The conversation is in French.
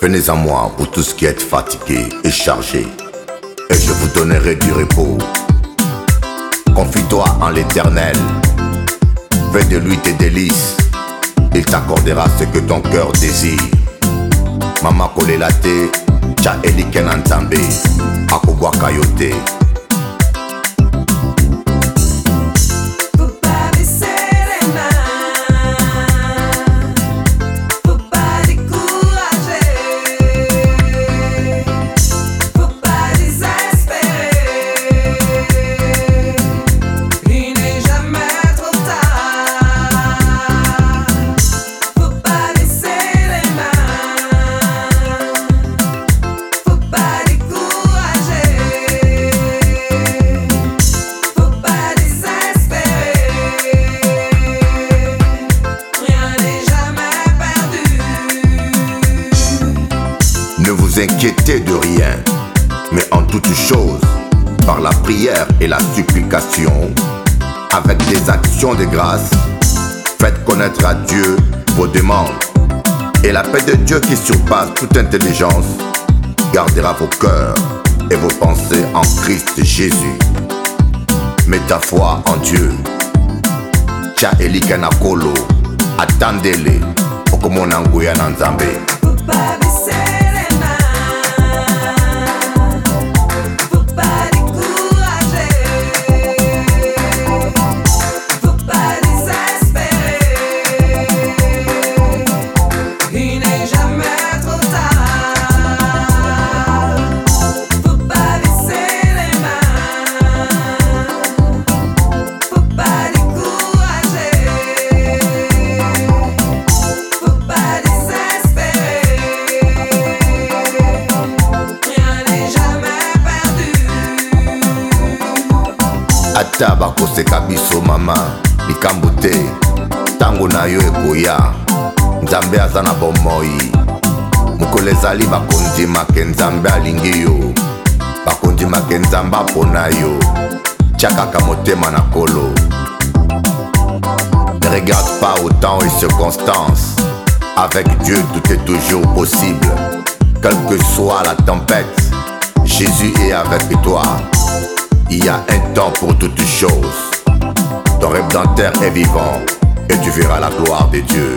Venez à moi, vous tous qui êtes fatigués et chargés, et je vous donnerai du repos. Confie-toi en l'éternel, fais de lui tes délices, il t'accordera ce que ton cœur désire. Mama kolelate, tcha elike na nzambe, akobwaka inquiétez de rien, mais en toute chose, par la prière et la supplication, avec des actions de grâce, faites connaître à Dieu vos demandes. Et la paix de Dieu qui surpasse toute intelligence gardera vos cœurs et vos pensées en Christ Jésus. Mets ta foi en Dieu. Tcha elikana kolo, attendez-le, okomona nguya na nzambe. Ata bakoseka biso mama. Likambo te. Ntango na yo ekoya. Nzambe aza na bomoi mokolo ezali bakondimake nzambe alingi yo. Bakondimake nzambe apona yo. Tia motema na kolo. Ne regarde pas au temps et circonstances avec dieu tout est toujours possible. Quelle que soit la tempête jésus est avec toi il y a un temps pour toutes choses. Ton rédempteur est vivant et tu verras la gloire de Dieu.